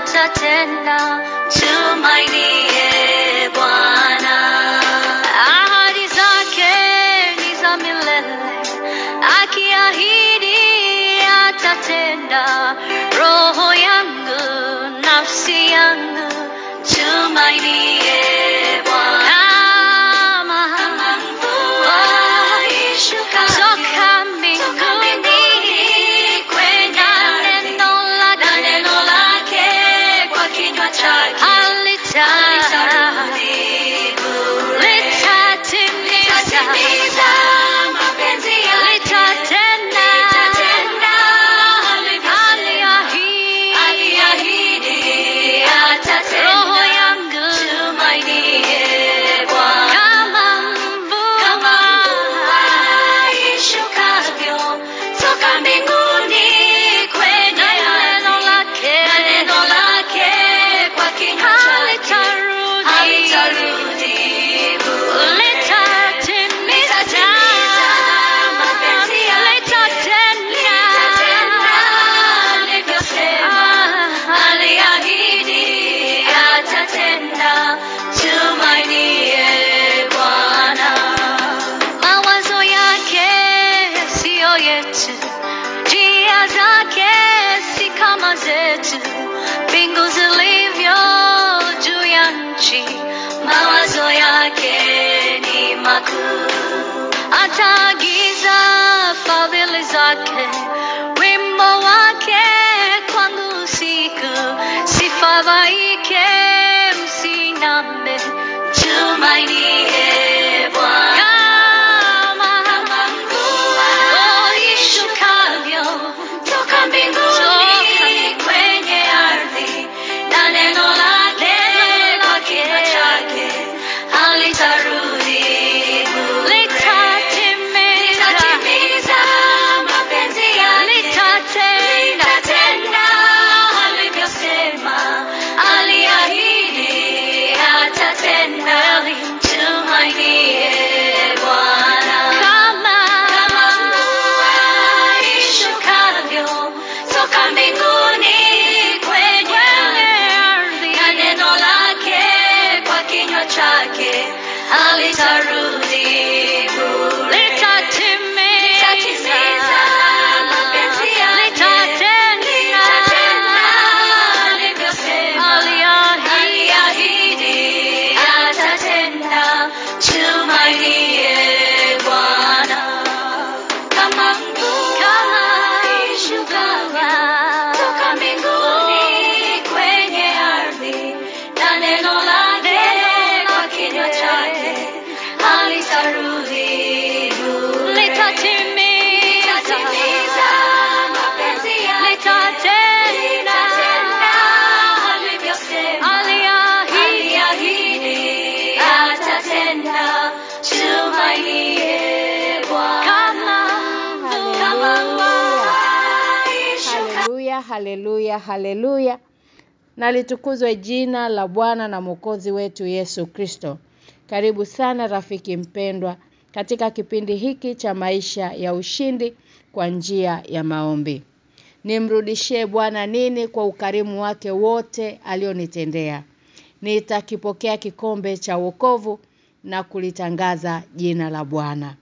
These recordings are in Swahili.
litatenda tumainie Bwana. Ahadi zake ni za milele akiahidi atatenda. Roho yangu nafsi yangu makuu. Ataagiza fadhili zake wimbo wake Haleluya, haleluya. Na litukuzwe jina la Bwana na Mwokozi wetu Yesu Kristo. Karibu sana rafiki mpendwa katika kipindi hiki cha maisha ya ushindi kwa njia ya maombi. Nimrudishie Bwana nini kwa ukarimu wake wote alionitendea. Nitakipokea kikombe cha wokovu na kulitangaza jina la Bwana.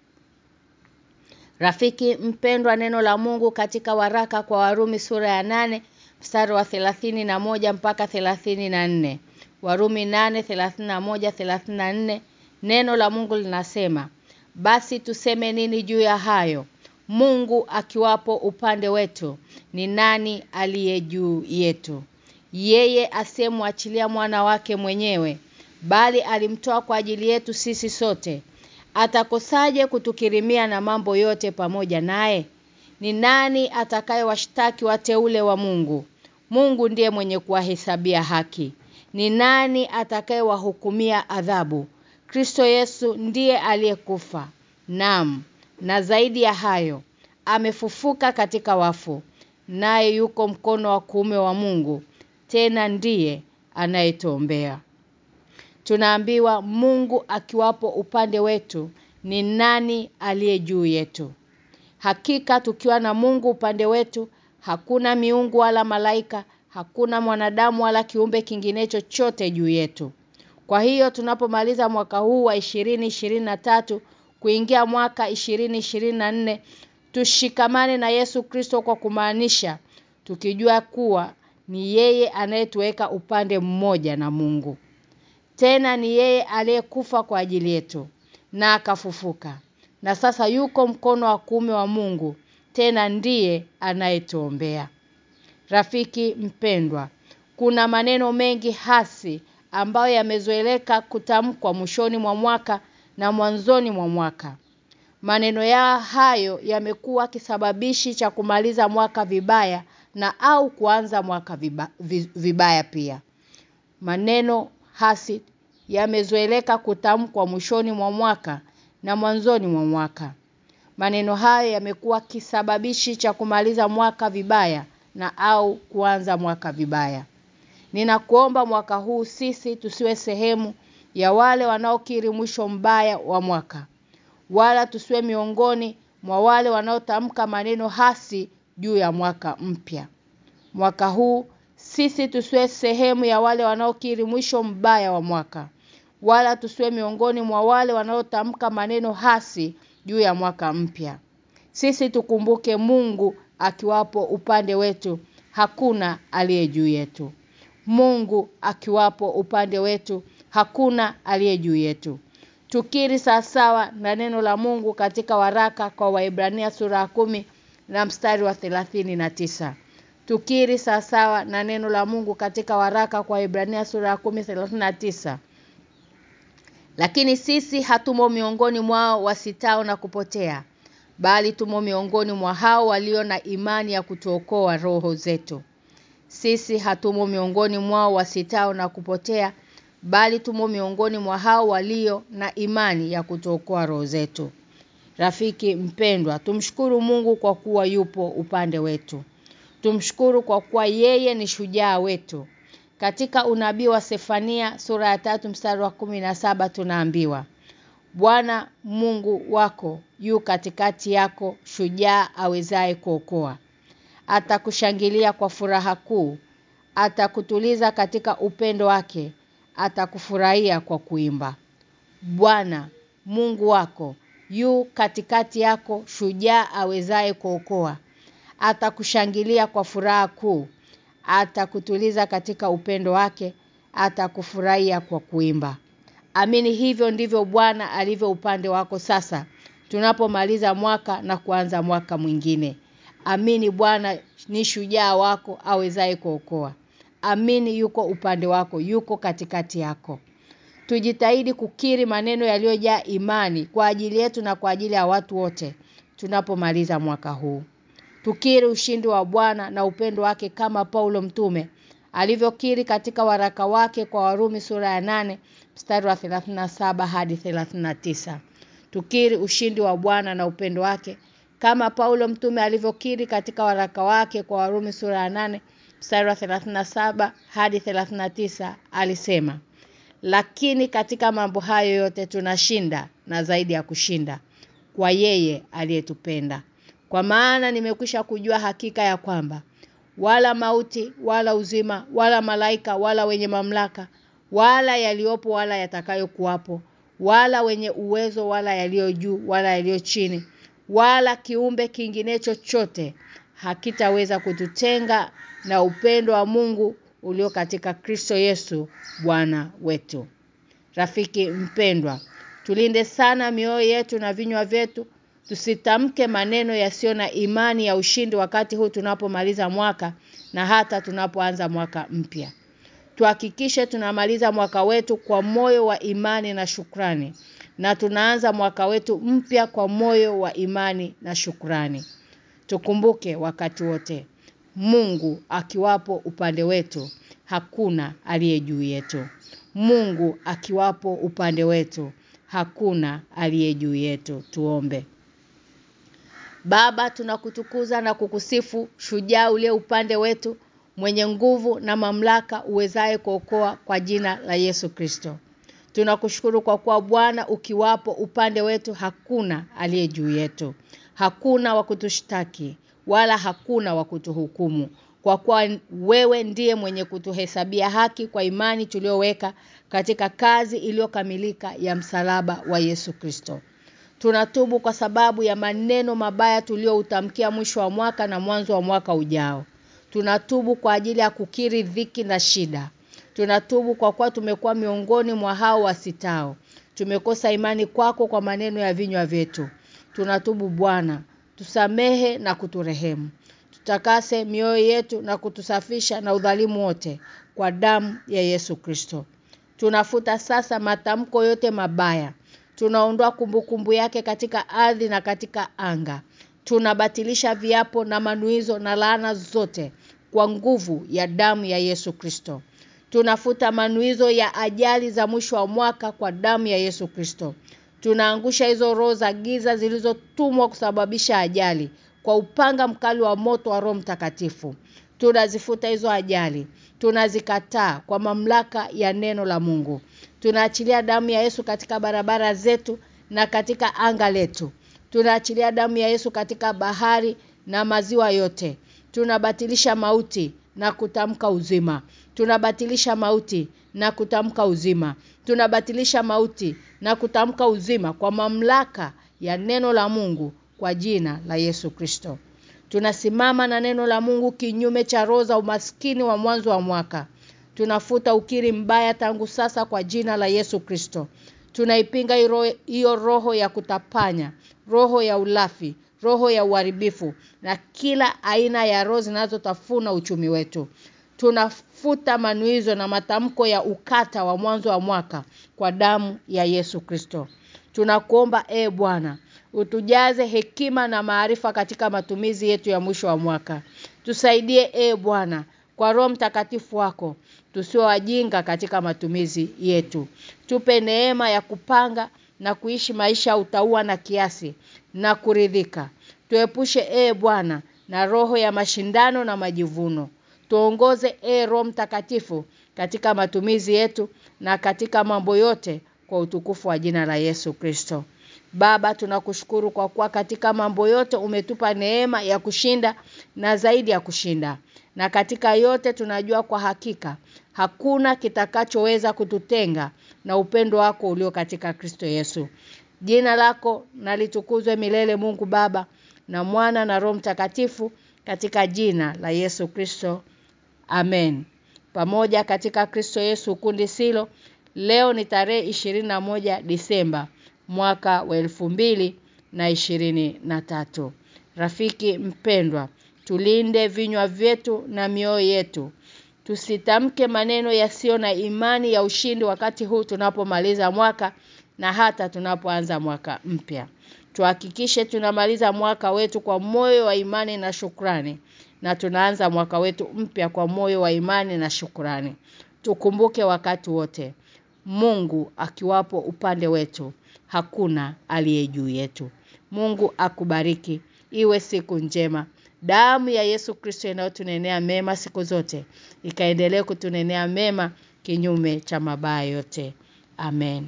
Rafiki mpendwa neno la Mungu katika waraka kwa Warumi sura ya nane mstari wa 31 mpaka 34. Warumi 8:31-34 neno la Mungu linasema basi tuseme nini juu ya hayo? Mungu akiwapo upande wetu ni nani aliye juu yetu? Yeye asemwachilia mwana wake mwenyewe bali alimtoa kwa ajili yetu sisi sote atakosaje kutukirimia na mambo yote pamoja naye? Ni nani atakayewashtaki wateule wa Mungu? Mungu ndiye mwenye kuwahesabia haki. Ni nani atakayewahukumia adhabu? Kristo Yesu ndiye aliyekufa. Naam na zaidi ya hayo amefufuka katika wafu naye yuko mkono wa kuume wa Mungu tena ndiye anayetuombea Tunaambiwa Mungu akiwapo upande wetu ni nani aliye juu yetu Hakika tukiwa na Mungu upande wetu hakuna miungu wala malaika hakuna mwanadamu wala kiumbe kingine chochote juu yetu. Kwa hiyo tunapomaliza mwaka huu wa 2023 kuingia mwaka 2024 tushikamane na Yesu Kristo kwa kumaanisha tukijua kuwa ni yeye anayetuweka upande mmoja na Mungu. Tena ni yeye aliyekufa kwa ajili yetu na akafufuka. Na sasa yuko mkono wa kuume wa Mungu, tena ndiye anayetuombea. Rafiki mpendwa, kuna maneno mengi hasi ambayo yamezoeleka kutamkwa mwishoni mwa mwaka na mwanzoni mwa mwaka. Maneno ya hayo yamekuwa kisababishi cha kumaliza mwaka vibaya na au kuanza mwaka viba, vibaya pia. Maneno hasi yamezoeleka kutamkwa mwishoni mwa mwaka na mwanzoni mwa mwaka. Maneno hayo yamekuwa kisababishi cha kumaliza mwaka vibaya na au kuanza mwaka vibaya. Ninakuomba mwaka huu sisi tusiwe sehemu ya wale wanaokiri mwisho mbaya wa mwaka. Wala tusiwe miongoni mwa wale wanaotamka maneno hasi juu ya mwaka mpya. Mwaka huu sisi tusiwe sehemu ya wale wanaokiri mwisho mbaya wa mwaka. Wala tusiwe miongoni mwa wale wanaotamka maneno hasi juu ya mwaka mpya. Sisi tukumbuke Mungu akiwapo upande wetu, hakuna aliye juu yetu. Mungu akiwapo upande wetu, hakuna aliye juu yetu. Tukiri sawasawa na neno la Mungu katika waraka kwa Waebrania sura kumi na mstari wa na tisa Tukiri sawasawa na neno la Mungu katika waraka kwa Ibrania sura ya 10:39 Lakini sisi hatumo miongoni mwao wasitao na kupotea, bali tumo miongoni mwa hao walio na imani ya kutuokoa roho zetu. Sisi hatumo miongoni mwao wasitao na kupotea, bali tumo miongoni mwa hao walio na imani ya kutuokoa roho zetu. Rafiki mpendwa, tumshukuru Mungu kwa kuwa yupo upande wetu. Tumshukuru kwa kuwa yeye ni shujaa wetu. Katika unabii wa Sefania sura ya tatu mstari wa kumi na saba tunaambiwa Bwana Mungu wako yu katikati yako shujaa awezaye kuokoa. Atakushangilia kwa furaha kuu, atakutuliza katika upendo wake, atakufurahia kwa kuimba. Bwana Mungu wako yu katikati yako shujaa awezaye kuokoa. Atakushangilia kwa furaha kuu, atakutuliza katika upendo wake, atakufurahia kwa kuimba. Amini hivyo ndivyo Bwana alivyo upande wako sasa tunapomaliza mwaka na kuanza mwaka mwingine. Amini Bwana ni shujaa wako awezaye kuokoa. Amini yuko upande wako, yuko katikati yako. Tujitahidi kukiri maneno yaliyojaa imani kwa ajili yetu na kwa ajili ya watu wote tunapomaliza mwaka huu. Tukiri ushindi wa Bwana na upendo wake kama Paulo mtume. Alivyokiri katika waraka wake kwa Warumi sura ya nane mstari wa 37 hadi 39. Tukiri ushindi wa Bwana na upendo wake kama Paulo mtume alivyokiri katika waraka wake kwa Warumi sura ya nane mstari wa 37 hadi 39 alisema lakini katika mambo hayo yote tunashinda na zaidi ya kushinda kwa yeye aliyetupenda kwa maana nimekwisha kujua hakika ya kwamba wala mauti wala uzima wala malaika wala wenye mamlaka wala yaliopo wala yatakayokuwapo wala wenye uwezo wala yaliyo juu wala yaliyo chini wala kiumbe kingine chochote hakitaweza kututenga na upendo wa Mungu ulio katika Kristo Yesu Bwana wetu. Rafiki mpendwa, tulinde sana mioyo yetu na vinywa vyetu tusitamke maneno yasiyo na imani ya ushindi wakati huu tunapomaliza mwaka na hata tunapoanza mwaka mpya. Tuhakikishe tunamaliza mwaka wetu kwa moyo wa imani na shukrani na tunaanza mwaka wetu mpya kwa moyo wa imani na shukrani. Tukumbuke wakati wote Mungu akiwapo upande wetu hakuna aliye juu yetu. Mungu akiwapo upande wetu hakuna aliye juu yetu. Tuombe. Baba tunakutukuza na kukusifu shujaa ule upande wetu mwenye nguvu na mamlaka uwezaye kuokoa kwa jina la Yesu Kristo. Tunakushukuru kwa kuwa Bwana ukiwapo upande wetu hakuna aliye juu yetu. Hakuna wa kutushtaki wala hakuna wa kutuhukumu kwa kuwa wewe ndiye mwenye kutuhesabia haki kwa imani tulioweka katika kazi iliyokamilika ya msalaba wa Yesu Kristo. Tunatubu kwa sababu ya maneno mabaya tuliyoutamkia mwisho wa mwaka na mwanzo wa mwaka ujao. Tunatubu kwa ajili ya kukiri dhiki na shida. Tunatubu kwa kuwa tumekuwa miongoni mwa hao wasitao. Tumekosa imani kwako kwa maneno ya vinywa vyetu. Tunatubu Bwana, tusamehe na kuturehemu. Tutakase mioyo yetu na kutusafisha na udhalimu wote kwa damu ya Yesu Kristo. Tunafuta sasa matamko yote mabaya. Tunaondoa kumbukumbu yake katika ardhi na katika anga. Tunabatilisha viapo na manuizo na laana zote kwa nguvu ya damu ya Yesu Kristo. Tunafuta manuizo ya ajali za mwisho wa mwaka kwa damu ya Yesu Kristo. Tunaangusha hizo roho za giza zilizotumwa kusababisha ajali kwa upanga mkali wa moto wa Roho Mtakatifu. Tunazifuta hizo ajali. Tunazikataa kwa mamlaka ya neno la Mungu. Tunaachilia damu ya Yesu katika barabara zetu na katika anga letu. Tunaachilia damu ya Yesu katika bahari na maziwa yote. Tunabatilisha mauti na kutamka uzima. Tunabatilisha mauti na kutamka uzima. Tunabatilisha mauti na kutamka uzima kwa mamlaka ya neno la Mungu kwa jina la Yesu Kristo. Tunasimama na neno la Mungu kinyume cha roho za umaskini wa mwanzo wa mwaka. Tunafuta ukiri mbaya tangu sasa kwa jina la Yesu Kristo. Tunaipinga hiyo roho ya kutapanya, roho ya ulafi, roho ya uharibifu na kila aina ya roho zinazotafuna uchumi wetu. Tunafuta manuizo na matamko ya ukata wa mwanzo wa mwaka kwa damu ya Yesu Kristo. Tunakuomba e Bwana, utujaze hekima na maarifa katika matumizi yetu ya mwisho wa mwaka. Tusaidie e Bwana kwa Roho Mtakatifu wako tusio wajinga katika matumizi yetu. Tupe neema ya kupanga na kuishi maisha utaua na kiasi na kuridhika. Tuepushe e Bwana na roho ya mashindano na majivuno. Tuongoze e Roho Mtakatifu katika matumizi yetu na katika mambo yote kwa utukufu wa jina la Yesu Kristo. Baba tunakushukuru kwa kuwa katika mambo yote umetupa neema ya kushinda na zaidi ya kushinda. Na katika yote tunajua kwa hakika hakuna kitakachoweza kututenga na upendo wako ulio katika Kristo Yesu. Jina lako nalitukuzwe milele Mungu Baba na Mwana na Roho Mtakatifu katika jina la Yesu Kristo. Amen. Pamoja katika Kristo Yesu kundi silo leo ni tarehe 21 Disemba mwaka wa mbili na ishirini na tatu. Rafiki mpendwa, tulinde vinywa vyetu na mioyo yetu. Tusitamke maneno yasiyo na imani ya ushindi wakati huu tunapomaliza mwaka na hata tunapoanza mwaka mpya. Tuhakikishe tunamaliza mwaka wetu kwa moyo wa imani na shukrani na tunaanza mwaka wetu mpya kwa moyo wa imani na shukrani. Tukumbuke wakati wote Mungu akiwapo upande wetu hakuna aliye juu yetu. Mungu akubariki. Iwe siku njema. Damu ya Yesu Kristo inayotunenea mema siku zote ikaendelee kutunenea mema kinyume cha mabaya yote. Amen.